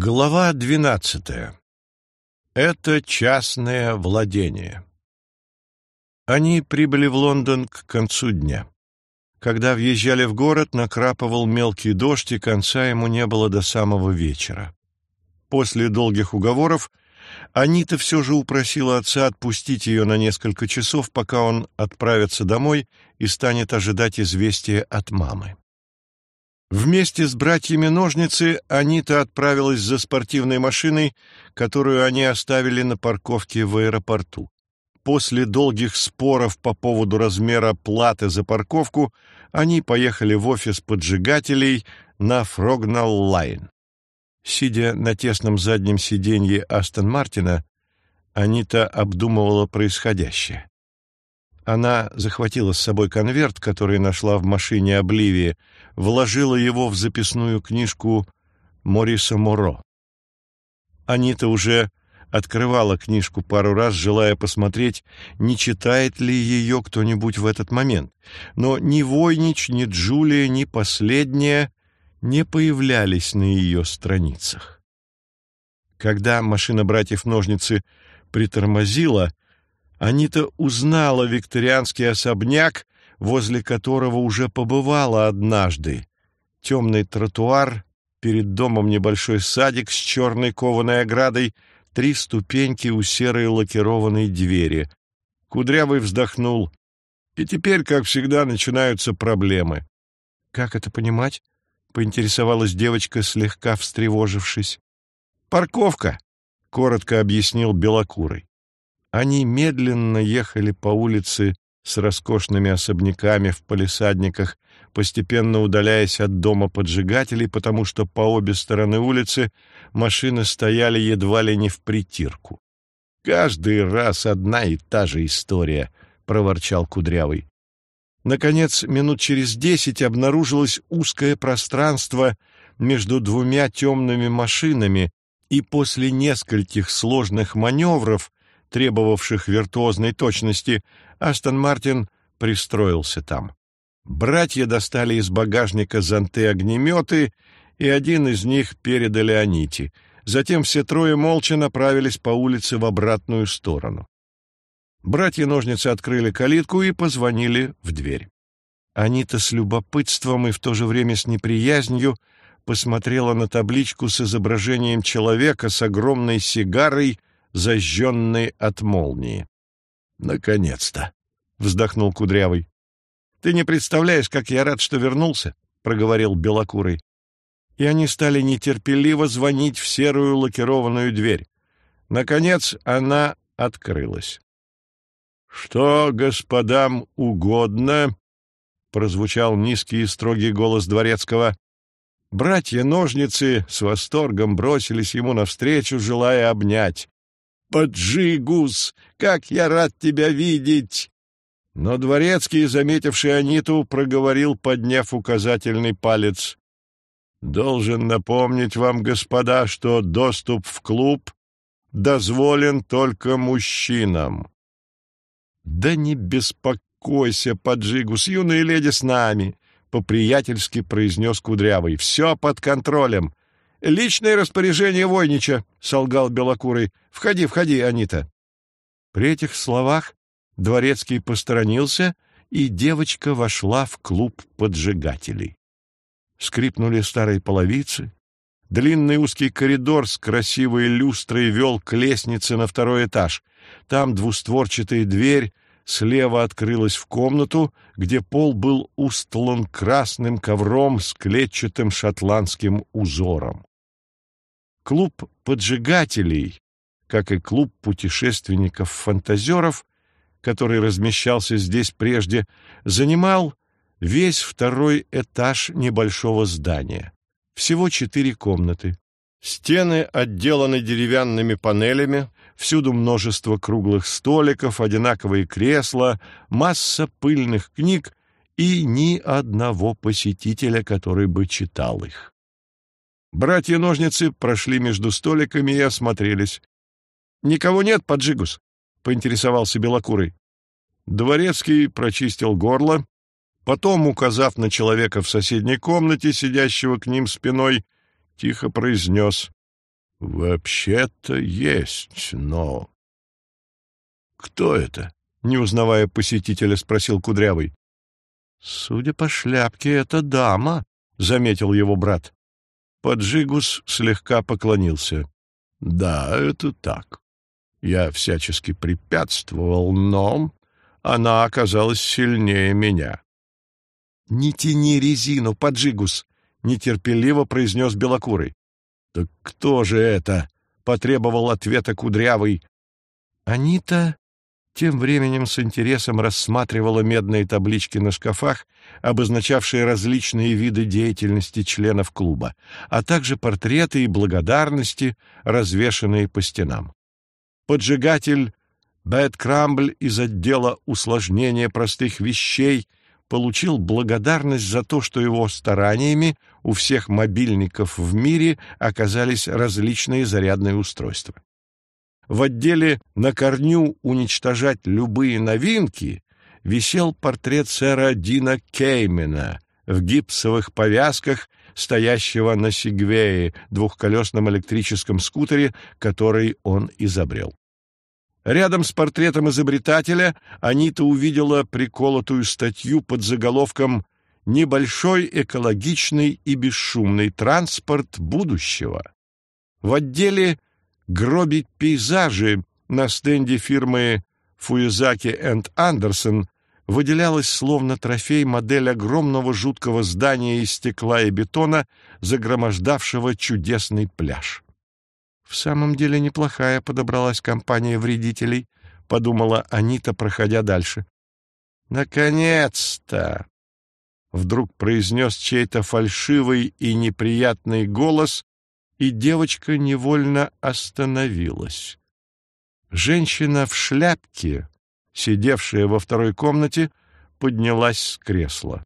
Глава двенадцатая. Это частное владение. Они прибыли в Лондон к концу дня. Когда въезжали в город, накрапывал мелкий дождь, и конца ему не было до самого вечера. После долгих уговоров Анита все же упросила отца отпустить ее на несколько часов, пока он отправится домой и станет ожидать известия от мамы. Вместе с братьями-ножницы Анита отправилась за спортивной машиной, которую они оставили на парковке в аэропорту. После долгих споров по поводу размера платы за парковку они поехали в офис поджигателей на Фрогнал-Лайн. Сидя на тесном заднем сиденье Астон Мартина, Анита обдумывала происходящее. Она захватила с собой конверт, который нашла в машине Обливии, вложила его в записную книжку Мориса Моро. Анита уже открывала книжку пару раз, желая посмотреть, не читает ли ее кто-нибудь в этот момент. Но ни Войнич, ни Джулия, ни последняя не появлялись на ее страницах. Когда машина братьев-ножницы притормозила, Анита узнала викторианский особняк, возле которого уже побывала однажды. Темный тротуар, перед домом небольшой садик с черной кованой оградой, три ступеньки у серой лакированной двери. Кудрявый вздохнул. И теперь, как всегда, начинаются проблемы. — Как это понимать? — поинтересовалась девочка, слегка встревожившись. — Парковка, — коротко объяснил Белокурый. Они медленно ехали по улице с роскошными особняками в палисадниках, постепенно удаляясь от дома поджигателей, потому что по обе стороны улицы машины стояли едва ли не в притирку. «Каждый раз одна и та же история», — проворчал Кудрявый. Наконец, минут через десять обнаружилось узкое пространство между двумя темными машинами, и после нескольких сложных маневров требовавших виртуозной точности, Астон Мартин пристроился там. Братья достали из багажника зонты-огнеметы, и один из них передали Аните. Затем все трое молча направились по улице в обратную сторону. Братья-ножницы открыли калитку и позвонили в дверь. Анита с любопытством и в то же время с неприязнью посмотрела на табличку с изображением человека с огромной сигарой зажженный от молнии. «Наконец-то!» — вздохнул Кудрявый. «Ты не представляешь, как я рад, что вернулся!» — проговорил Белокурый. И они стали нетерпеливо звонить в серую лакированную дверь. Наконец она открылась. «Что господам угодно?» — прозвучал низкий и строгий голос дворецкого. Братья-ножницы с восторгом бросились ему навстречу, желая обнять. Поджигус, как я рад тебя видеть!» Но дворецкий, заметивший Аниту, проговорил, подняв указательный палец. «Должен напомнить вам, господа, что доступ в клуб дозволен только мужчинам». «Да не беспокойся, Поджигус, юные леди с нами!» — по-приятельски произнес Кудрявый. «Все под контролем. «Личное распоряжение Войнича», — солгал Белокурый. «Входи, входи, Анита». При этих словах дворецкий посторонился, и девочка вошла в клуб поджигателей. Скрипнули старые половицы. Длинный узкий коридор с красивой люстрой вел к лестнице на второй этаж. Там двустворчатая дверь слева открылась в комнату, где пол был устлан красным ковром с клетчатым шотландским узором. Клуб поджигателей, как и клуб путешественников-фантазеров, который размещался здесь прежде, занимал весь второй этаж небольшого здания. Всего четыре комнаты. Стены отделаны деревянными панелями, всюду множество круглых столиков, одинаковые кресла, масса пыльных книг и ни одного посетителя, который бы читал их. Братья-ножницы прошли между столиками и осмотрелись. «Никого нет, Поджигус?» — поинтересовался Белокурый. Дворецкий прочистил горло, потом, указав на человека в соседней комнате, сидящего к ним спиной, тихо произнес «Вообще-то есть, но...» «Кто это?» — не узнавая посетителя, спросил Кудрявый. «Судя по шляпке, это дама», — заметил его брат. Поджигус слегка поклонился. «Да, это так. Я всячески препятствовал, но она оказалась сильнее меня». «Не тяни резину, Поджигус!» — нетерпеливо произнес Белокурый. «Так кто же это?» — потребовал ответа Кудрявый. «Анита тем временем с интересом рассматривала медные таблички на шкафах, обозначавшие различные виды деятельности членов клуба, а также портреты и благодарности, развешанные по стенам. Поджигатель Бэт Крамбль из отдела усложнения простых вещей получил благодарность за то, что его стараниями у всех мобильников в мире оказались различные зарядные устройства в отделе «На корню уничтожать любые новинки» висел портрет сэра Дина Кеймена в гипсовых повязках, стоящего на Сигвее, двухколесном электрическом скутере, который он изобрел. Рядом с портретом изобретателя Анита увидела приколотую статью под заголовком «Небольшой экологичный и бесшумный транспорт будущего». В отделе гробить пейзажи на стенде фирмы Фуизаки энд Андерсон выделялась словно трофей модель огромного жуткого здания из стекла и бетона, загромождавшего чудесный пляж. В самом деле неплохая подобралась компания вредителей, подумала Анита, проходя дальше. Наконец-то! Вдруг произнес чей-то фальшивый и неприятный голос, и девочка невольно остановилась. Женщина в шляпке, сидевшая во второй комнате, поднялась с кресла.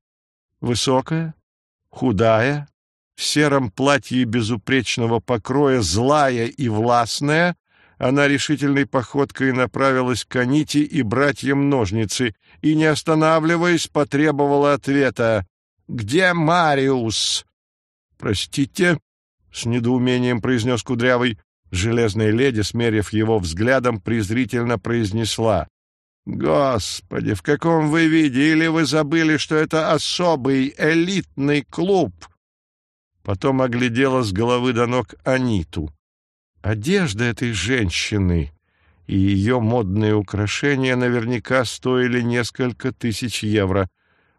Высокая, худая, в сером платье безупречного покроя, злая и властная, она решительной походкой направилась к Аните и братьям ножницы и, не останавливаясь, потребовала ответа. «Где Мариус?» «Простите», — с недоумением произнес Кудрявый. Железная леди, смерив его взглядом, презрительно произнесла. «Господи, в каком вы виде? Или вы забыли, что это особый элитный клуб?» Потом оглядела с головы до ног Аниту. Одежда этой женщины и ее модные украшения наверняка стоили несколько тысяч евро.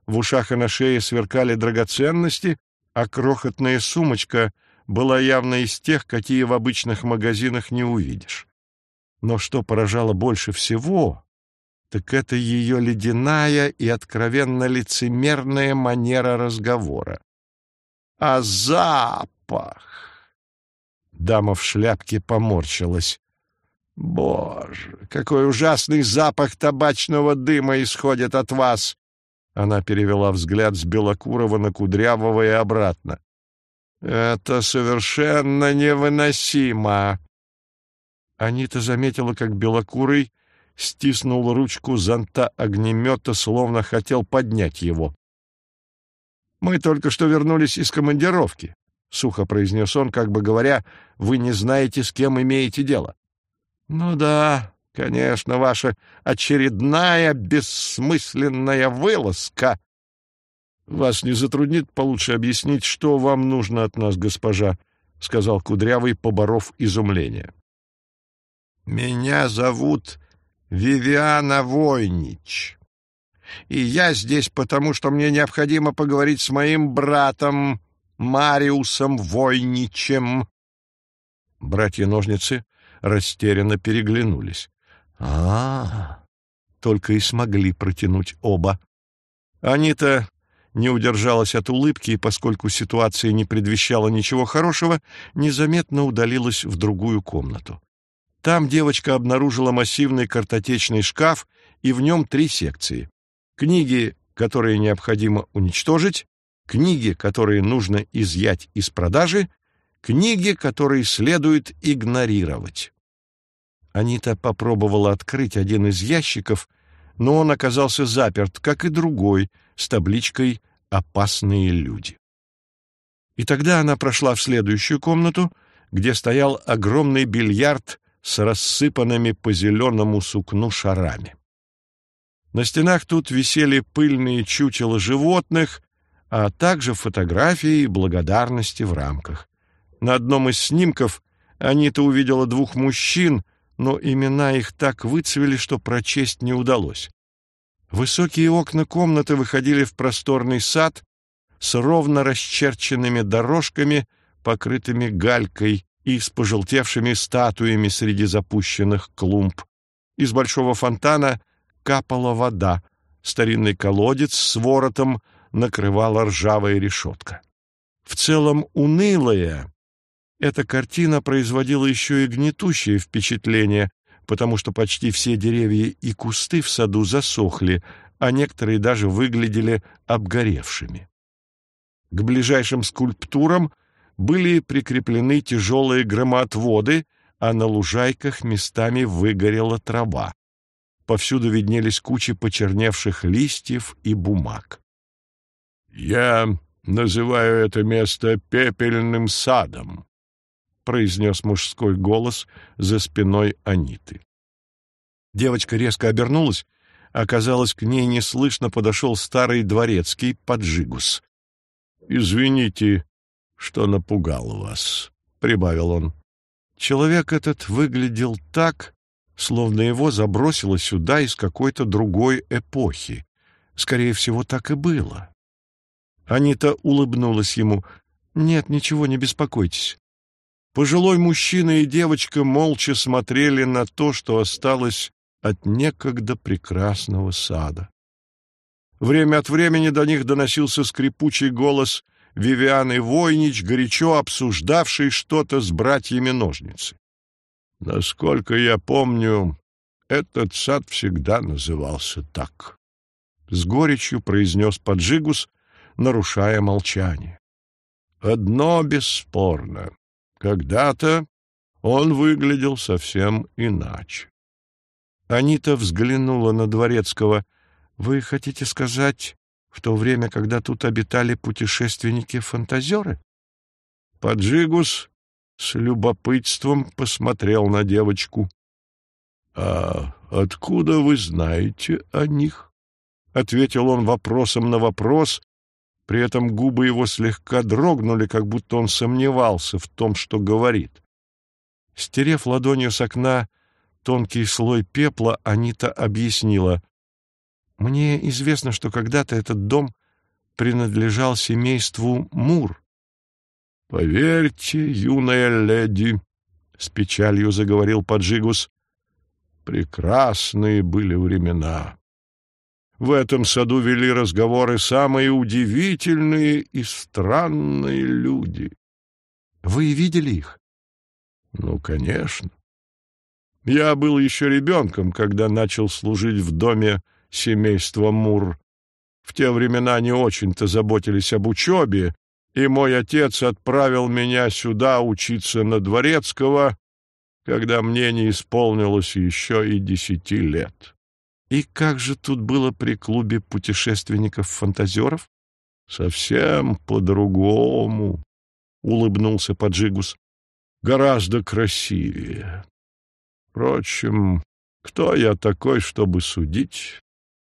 В ушах и на шее сверкали драгоценности, а крохотная сумочка была явно из тех, какие в обычных магазинах не увидишь. Но что поражало больше всего, так это ее ледяная и откровенно лицемерная манера разговора. А запах! Дама в шляпке поморщилась. Боже, какой ужасный запах табачного дыма исходит от вас! Она перевела взгляд с Белокурова на Кудрявого и обратно. Это совершенно невыносимо. Анита заметила, как белокурый стиснул ручку зонта огнемета, словно хотел поднять его. «Мы только что вернулись из командировки», — сухо произнес он, как бы говоря, «вы не знаете, с кем имеете дело». «Ну да, конечно, ваша очередная бессмысленная вылазка», вас не затруднит получше объяснить, что вам нужно от нас, госпожа, сказал Кудрявый, поборов изумление. Меня зовут Вивиана Войнич. И я здесь потому, что мне необходимо поговорить с моим братом Мариусом Войничем. Братья-ножницы растерянно переглянулись. А, -а, а только и смогли протянуть оба. Анита не удержалась от улыбки и, поскольку ситуация не предвещала ничего хорошего, незаметно удалилась в другую комнату. Там девочка обнаружила массивный картотечный шкаф и в нем три секции. Книги, которые необходимо уничтожить, книги, которые нужно изъять из продажи, книги, которые следует игнорировать. Анита попробовала открыть один из ящиков, но он оказался заперт, как и другой, с табличкой «Опасные люди». И тогда она прошла в следующую комнату, где стоял огромный бильярд с рассыпанными по зеленому сукну шарами. На стенах тут висели пыльные чучела животных, а также фотографии благодарности в рамках. На одном из снимков Анита увидела двух мужчин, но имена их так выцвели, что прочесть не удалось. Высокие окна комнаты выходили в просторный сад с ровно расчерченными дорожками, покрытыми галькой и с пожелтевшими статуями среди запущенных клумб. Из большого фонтана капала вода, старинный колодец с воротом накрывала ржавая решетка. В целом унылая, эта картина производила еще и гнетущее впечатление, потому что почти все деревья и кусты в саду засохли, а некоторые даже выглядели обгоревшими. К ближайшим скульптурам были прикреплены тяжелые громоотводы, а на лужайках местами выгорела трава. Повсюду виднелись кучи почерневших листьев и бумаг. «Я называю это место пепельным садом», — произнес мужской голос за спиной Аниты. Девочка резко обернулась. Оказалось, к ней неслышно подошел старый дворецкий поджигус. «Извините, что напугал вас», — прибавил он. Человек этот выглядел так, словно его забросило сюда из какой-то другой эпохи. Скорее всего, так и было. Анита улыбнулась ему. «Нет, ничего, не беспокойтесь. Пожилой мужчина и девочка молча смотрели на то, что осталось от некогда прекрасного сада. Время от времени до них доносился скрипучий голос Вивианы Войнич, горячо обсуждавший что-то с братьями-ножницы. Насколько я помню, этот сад всегда назывался так. С горечью произнес Поджигус, нарушая молчание. Одно бесспорно. Когда-то он выглядел совсем иначе. Анита взглянула на Дворецкого. «Вы хотите сказать, в то время, когда тут обитали путешественники-фантазеры?» Поджигус с любопытством посмотрел на девочку. — А откуда вы знаете о них? — ответил он вопросом на вопрос, при этом губы его слегка дрогнули, как будто он сомневался в том, что говорит. Стерев ладонью с окна тонкий слой пепла, Анита объяснила. «Мне известно, что когда-то этот дом принадлежал семейству Мур». «Поверьте, юная леди», — с печалью заговорил Поджигус, — «прекрасные были времена. В этом саду вели разговоры самые удивительные и странные люди. Вы видели их? Ну, конечно. Я был еще ребенком, когда начал служить в доме семейства Мур. В те времена не очень-то заботились об учебе, и мой отец отправил меня сюда учиться на дворецкого, когда мне не исполнилось еще и десяти лет. И как же тут было при клубе путешественников-фантазеров? Совсем по-другому, — улыбнулся Поджигус. Гораздо красивее. Впрочем, кто я такой, чтобы судить?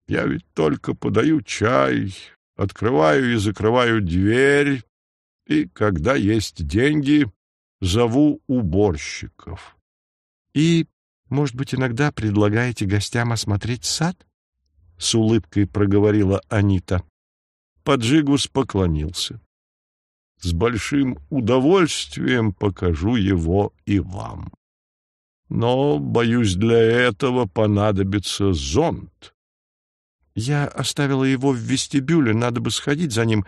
Я ведь только подаю чай, открываю и закрываю дверь, и, когда есть деньги, зову уборщиков. И может быть, иногда предлагаете гостям осмотреть сад? — с улыбкой проговорила Анита. Поджигус поклонился. — С большим удовольствием покажу его и вам. Но, боюсь, для этого понадобится зонт. Я оставила его в вестибюле, надо бы сходить за ним.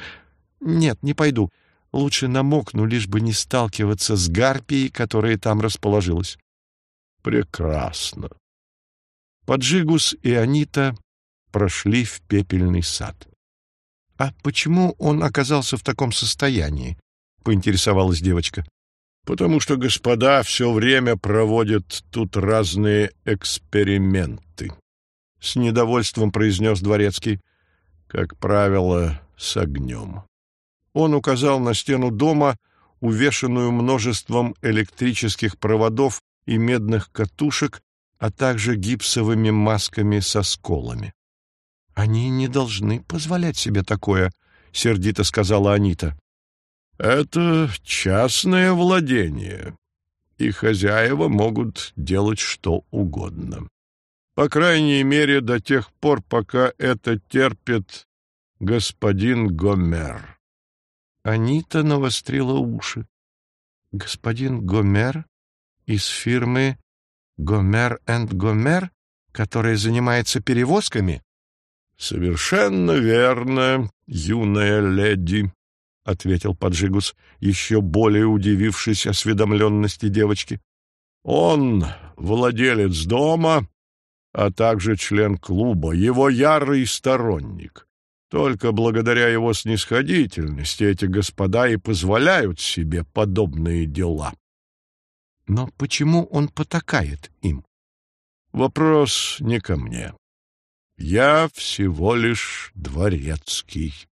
Нет, не пойду. Лучше намокну, лишь бы не сталкиваться с гарпией, которая там расположилась. Прекрасно. Поджигус и Анита прошли в пепельный сад. — А почему он оказался в таком состоянии? — поинтересовалась девочка. — Потому что господа все время проводят тут разные эксперименты. С недовольством произнес дворецкий. Как правило, с огнем. Он указал на стену дома, увешанную множеством электрических проводов и медных катушек, а также гипсовыми масками со сколами. «Они не должны позволять себе такое», — сердито сказала Анита. «Это частное владение, и хозяева могут делать что угодно. По крайней мере, до тех пор, пока это терпит господин Гомер». Анита навострила уши. «Господин Гомер из фирмы Гомер энд Гомер, которая занимается перевозками?» «Совершенно верно, юная леди», — ответил Поджигус, еще более удивившись осведомленности девочки. «Он владелец дома, а также член клуба, его ярый сторонник. Только благодаря его снисходительности эти господа и позволяют себе подобные дела». «Но почему он потакает им?» «Вопрос не ко мне. Я всего лишь дворецкий.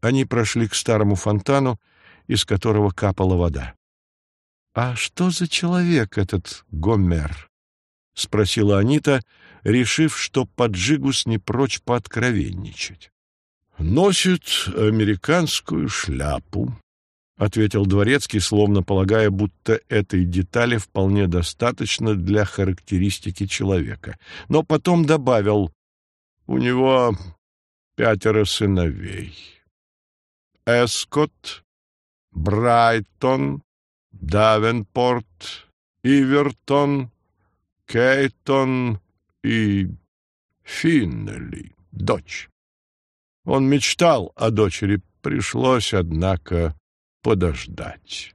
Они прошли к старому фонтану, из которого капала вода. — А что за человек этот Гомер? — спросила Анита, решив, что Поджигус не прочь пооткровенничать. — Носит американскую шляпу, — ответил дворецкий, словно полагая, будто этой детали вполне достаточно для характеристики человека. Но потом добавил у него пятеро сыновей. Эскот, Брайтон, Давенпорт, Ивертон, Кейтон и Финнелли, дочь. Он мечтал о дочери, пришлось, однако, подождать.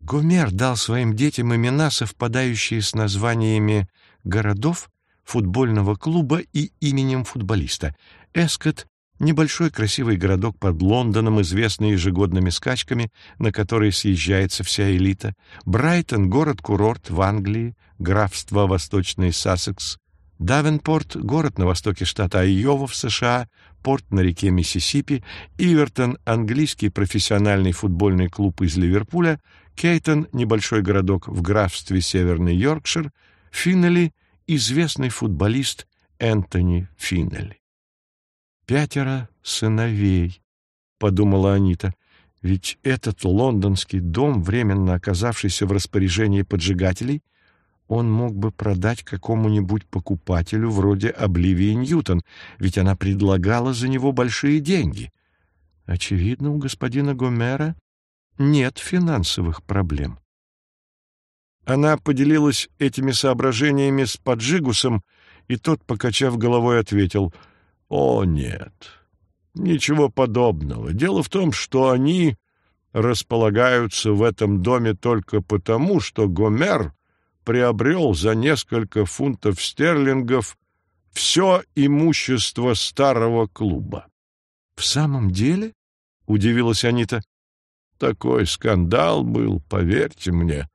Гомер дал своим детям имена, совпадающие с названиями городов, футбольного клуба и именем футболиста. Эскот — небольшой красивый городок под Лондоном, известный ежегодными скачками, на которые съезжается вся элита. Брайтон — город-курорт в Англии, графство Восточный Сассекс. Давенпорт — город на востоке штата Айова в США, порт на реке Миссисипи. Ивертон — английский профессиональный футбольный клуб из Ливерпуля. Кейтон — небольшой городок в графстве Северный Йоркшир. Финнелли — известный футболист Энтони Финнелли. «Пятеро сыновей», — подумала Анита, — «ведь этот лондонский дом, временно оказавшийся в распоряжении поджигателей, он мог бы продать какому-нибудь покупателю вроде Обливии Ньютон, ведь она предлагала за него большие деньги. Очевидно, у господина Гомера нет финансовых проблем. Она поделилась этими соображениями с Поджигусом, и тот, покачав головой, ответил, «О, нет, ничего подобного. Дело в том, что они располагаются в этом доме только потому, что Гомер приобрел за несколько фунтов стерлингов все имущество старого клуба». «В самом деле?» — удивилась Анита. «Такой скандал был, поверьте мне»,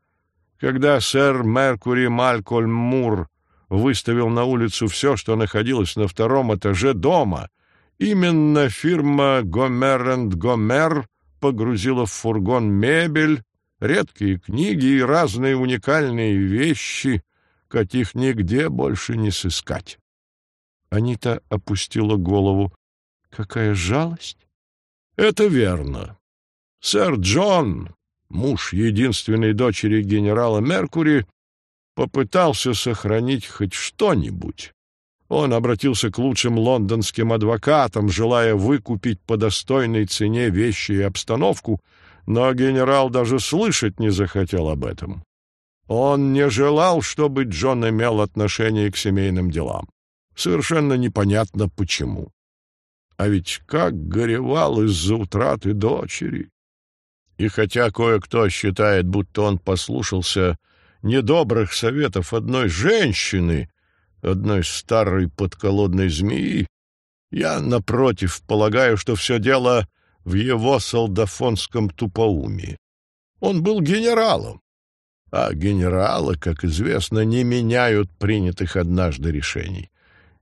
когда сэр Меркури Малькольм Мур выставил на улицу все, что находилось на втором этаже дома, именно фирма «Гомер энд Гомер» погрузила в фургон мебель, редкие книги и разные уникальные вещи, каких нигде больше не сыскать. Анита опустила голову. Какая жалость! Это верно. Сэр Джон, муж единственной дочери генерала Меркури, попытался сохранить хоть что-нибудь. Он обратился к лучшим лондонским адвокатам, желая выкупить по достойной цене вещи и обстановку, но генерал даже слышать не захотел об этом. Он не желал, чтобы Джон имел отношение к семейным делам. Совершенно непонятно почему. А ведь как горевал из-за утраты дочери. И хотя кое-кто считает, будто он послушался недобрых советов одной женщины, одной старой подколодной змеи, я, напротив, полагаю, что все дело в его солдафонском тупоумии. Он был генералом, а генералы, как известно, не меняют принятых однажды решений.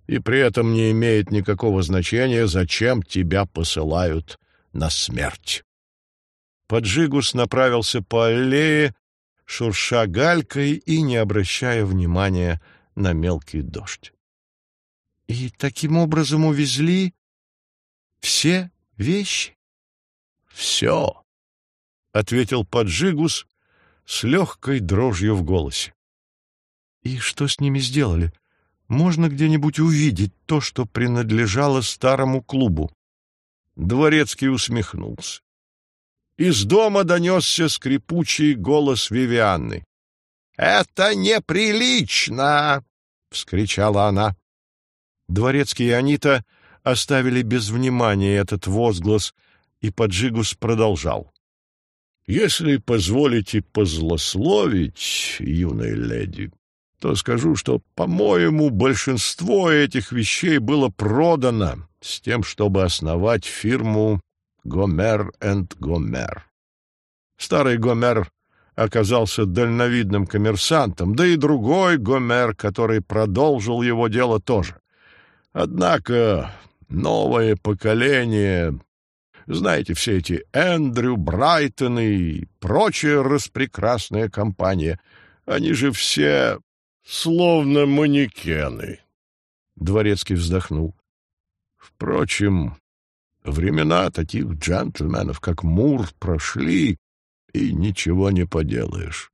И при этом не имеет никакого значения, зачем тебя посылают на смерть. Поджигус направился по аллее, шурша галькой и не обращая внимания на мелкий дождь. — И таким образом увезли все вещи? — Все, — ответил Поджигус с легкой дрожью в голосе. — И что с ними сделали? Можно где-нибудь увидеть то, что принадлежало старому клубу? Дворецкий усмехнулся. Из дома донесся скрипучий голос Вивианны. «Это неприлично!» — вскричала она. Дворецкий и Анита оставили без внимания этот возглас, и Поджигус продолжал. «Если позволите позлословить, юная леди, то скажу, что, по-моему, большинство этих вещей было продано с тем, чтобы основать фирму Гомер энд Гомер. Старый Гомер оказался дальновидным коммерсантом, да и другой Гомер, который продолжил его дело тоже. Однако новое поколение, знаете, все эти Эндрю, Брайтоны и прочая распрекрасная компания, они же все словно манекены. Дворецкий вздохнул. Впрочем, Времена таких джентльменов, как Мур, прошли, и ничего не поделаешь.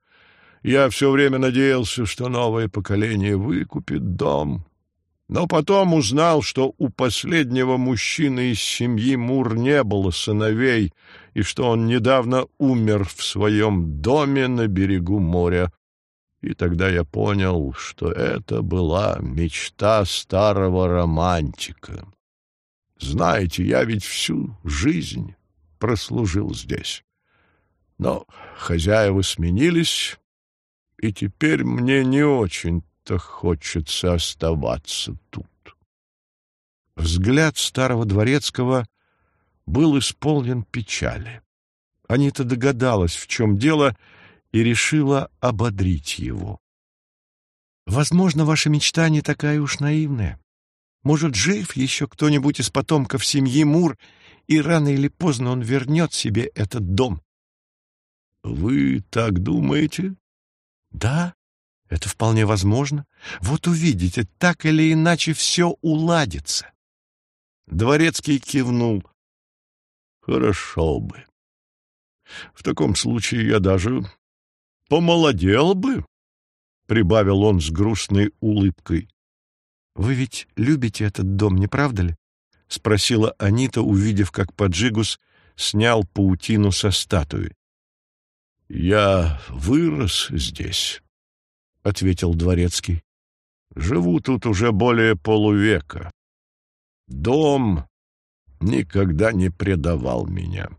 Я все время надеялся, что новое поколение выкупит дом, но потом узнал, что у последнего мужчины из семьи Мур не было сыновей, и что он недавно умер в своем доме на берегу моря. И тогда я понял, что это была мечта старого романтика. Знаете, я ведь всю жизнь прослужил здесь. Но хозяева сменились, и теперь мне не очень-то хочется оставаться тут. Взгляд старого дворецкого был исполнен печали. Анита догадалась, в чем дело, и решила ободрить его. «Возможно, ваша мечта не такая уж наивная. Может, жив еще кто-нибудь из потомков семьи Мур, и рано или поздно он вернет себе этот дом. — Вы так думаете? — Да, это вполне возможно. Вот увидите, так или иначе все уладится. Дворецкий кивнул. — Хорошо бы. В таком случае я даже помолодел бы, — прибавил он с грустной улыбкой. «Вы ведь любите этот дом, не правда ли?» — спросила Анита, увидев, как Поджигус снял паутину со статуи. «Я вырос здесь», — ответил Дворецкий. «Живу тут уже более полувека. Дом никогда не предавал меня.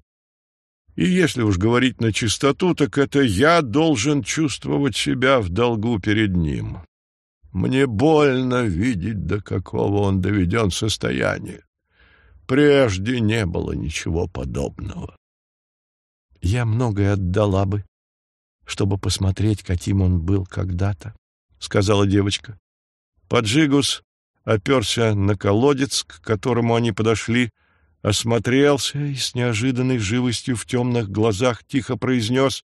И если уж говорить на чистоту, так это я должен чувствовать себя в долгу перед ним. Мне больно видеть, до какого он доведен состояния. Прежде не было ничего подобного. Я многое отдала бы, чтобы посмотреть, каким он был когда-то, — сказала девочка. Поджигус оперся на колодец, к которому они подошли, осмотрелся и с неожиданной живостью в темных глазах тихо произнес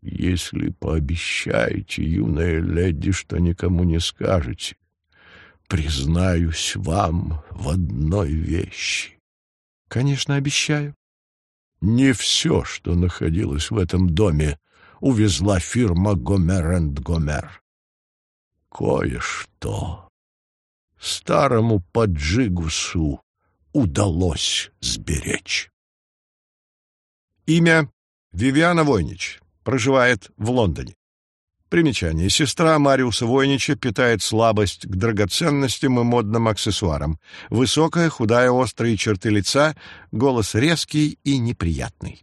если пообещаете, юная леди, что никому не скажете, признаюсь вам в одной вещи. — Конечно, обещаю. Не все, что находилось в этом доме, увезла фирма Гомер энд Гомер. Кое-что старому поджигусу удалось сберечь. Имя Вивиана Войнич проживает в Лондоне. Примечание. Сестра Мариуса Войнича питает слабость к драгоценностям и модным аксессуарам. Высокая, худая, острые черты лица, голос резкий и неприятный.